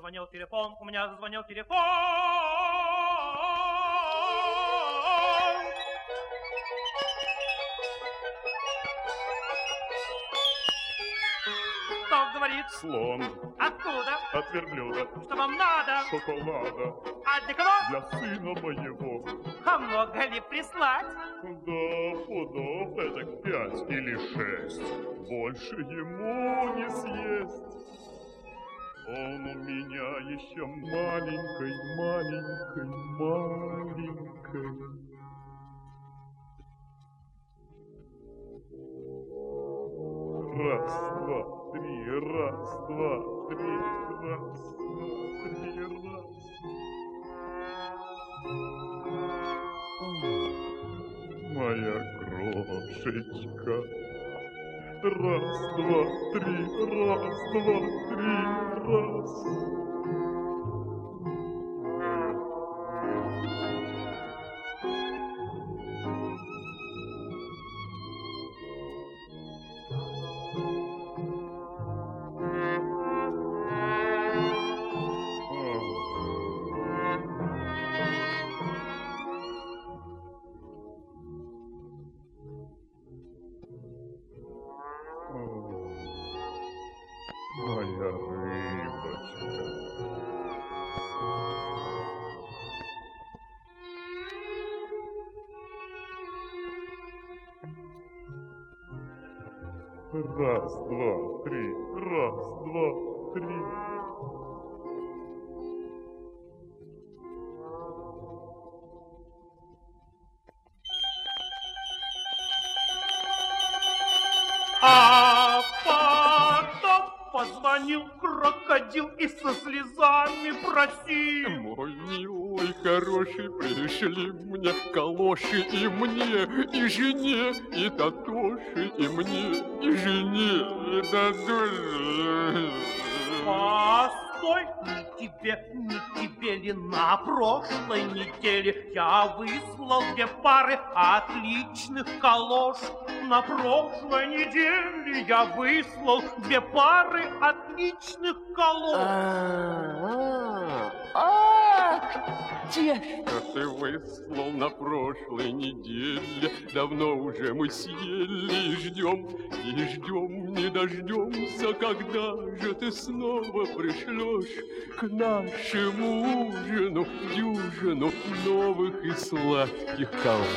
зазвонил телефон, у меня зазвонил телефон. Кто говорит? Слон Откуда? от верблюда, Что вам надо? шоколада А для кого? для сына моего. А много ли прислать? Да, пудов это пять или шесть. Больше ему не съесть. Он у меня еще маленькой, маленькой, маленькой. Раз, два, три, раз, два, три, раз, два, три, раз. Моя крошечка. Раз, два, три, раз, два, три, раз. Моя рыбочка. Раз, два, три, раз, два, три. Крокодил и со слезами просил. Мой милый, хороший, пришли мне калоши и мне, и жене, и Татоши, и мне, и жене, и Татоши. Постой, тебе, ни тебе ли на прошлой неделе я выслал две пары отличных калош. На прошлой неделе я выслал две пары отличных калош. А, а, Те, что ты выслал на прошлой неделе, давно уже мы съели и ждем, и ждем, не дождемся, когда же ты снова пришлешь к нашему ужину дюжину новых и сладких калош.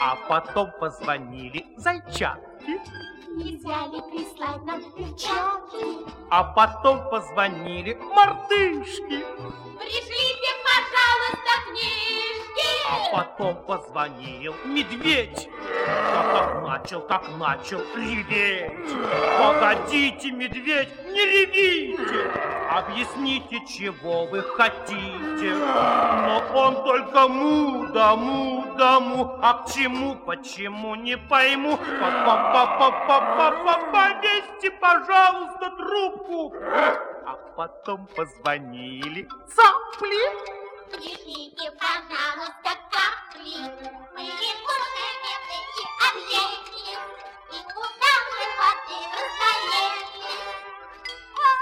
А потом позвонили зайчатки, Нельзя ли прислать нам перчатки? а потом позвонили мартышки, книжки. А потом позвонил медведь. Да как начал, как начал реветь. Погодите, медведь, не ревите, объясните, чего вы хотите. Но он только му да му да му, а к чему, почему, не пойму. Повесьте, пожалуйста, трубку. А потом позвонили цапли. Пришлите, пожалуйста, капли. Мы лягушки, и объелись. И куда мы воды расстоялись? Ой,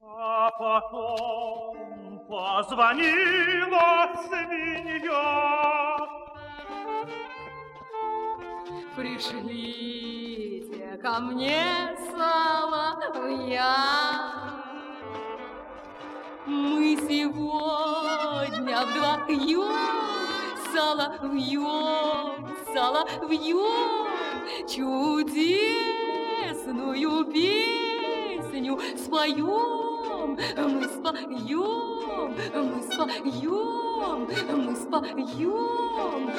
А потом позвонила свинья. Пришлите ко мне соловья. Мы сегодня вдвоем соловьем, соловьем чудесную песню споем. Мы споем, мы споем, мы споем.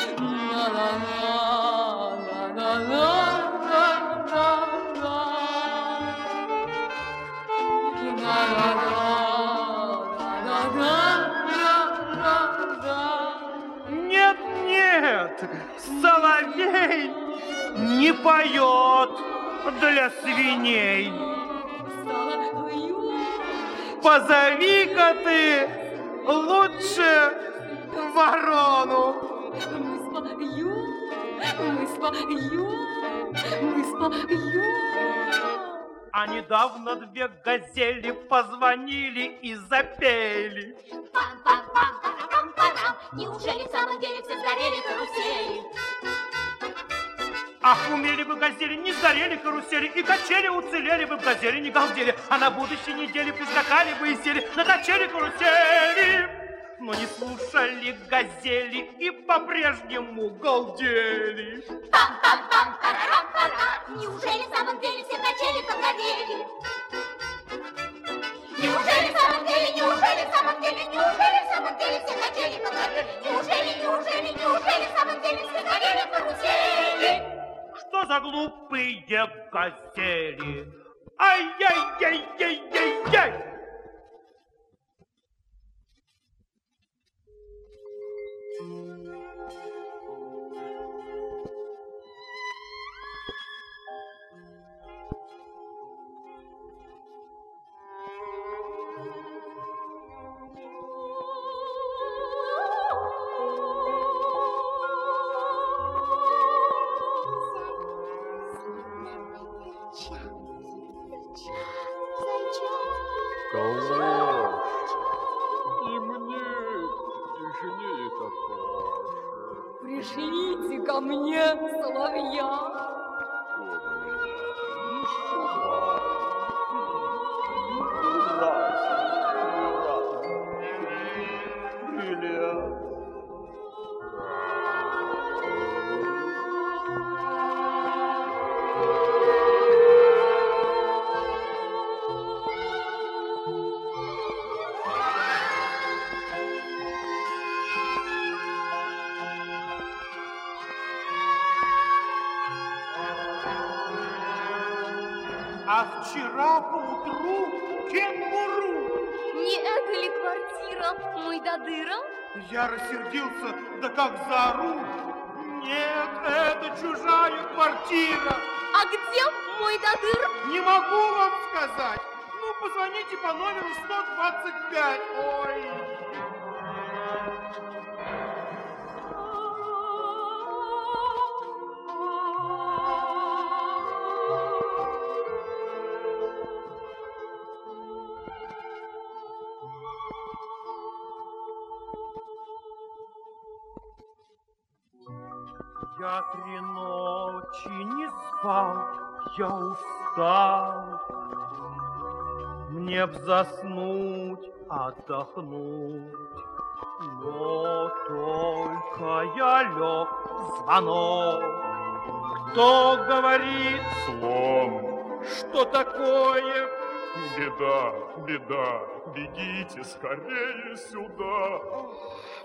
Нет, соловей не поет для свиней. Позови-ка ты лучше ворону. мы споем, мы споем, мы споем. А недавно две газели позвонили и запели. Пам-пам-пам-парам-пам-парам. Неужели в самом деле все сгорели? Ах, умели бы газели, не сгорели карусели, и качели уцелели бы, в газели не галдели, а на будущей неделе прискакали бы и сели на качели карусели. Но не слушали газели и по-прежнему галдели. Пам-пам-пам-парам-парам. Неужели в самом деле все качели за глупые газели? Ай-яй-яй-яй-яй-яй! Калош. И мне, это тоже. Пришлите ко мне соловья. А вчера поутру кенгуру. Не это ли квартира мой дадыра? Я рассердился, да как заору. Нет, это чужая квартира. А где мой дадыр? Не могу вам сказать. Ну, позвоните по номеру 125. Ой. Я три ночи не спал, я устал. Мне б заснуть, отдохнуть. Но только я лег, звонок. Кто говорит, Слон, что такое? беда, беда, бегите скорее сюда.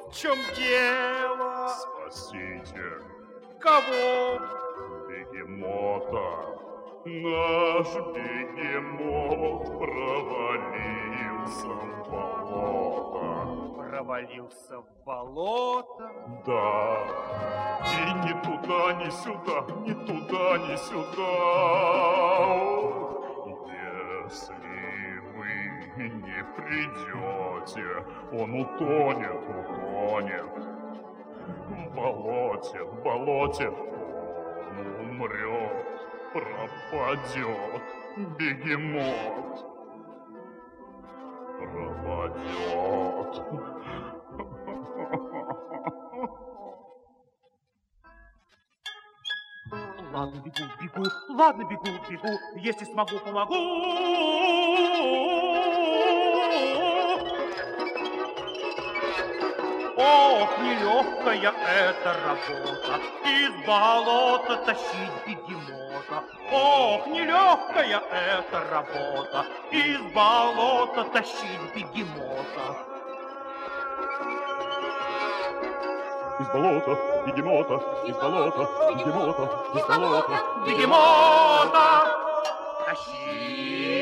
В чем дело? Спасите Кого? бегемота. Наш бегемот провалился в болото. Провалился в болото. Да, и ни туда, ни сюда, ни туда, ни сюда. Если вы не придете, он утонет, утонет. В болоте, в болоте он умрет, пропадет бегемот. Пропадет. Ладно, бегу, бегу, ладно, бегу, бегу, если смогу, помогу. Ох, нелегкая эта работа, из болота тащить бегемота. Ох, нелегкая эта работа, из болота тащить бегемота. Из болота, бегемота, из болота, бегемота, из болота, Бегемота. Тащить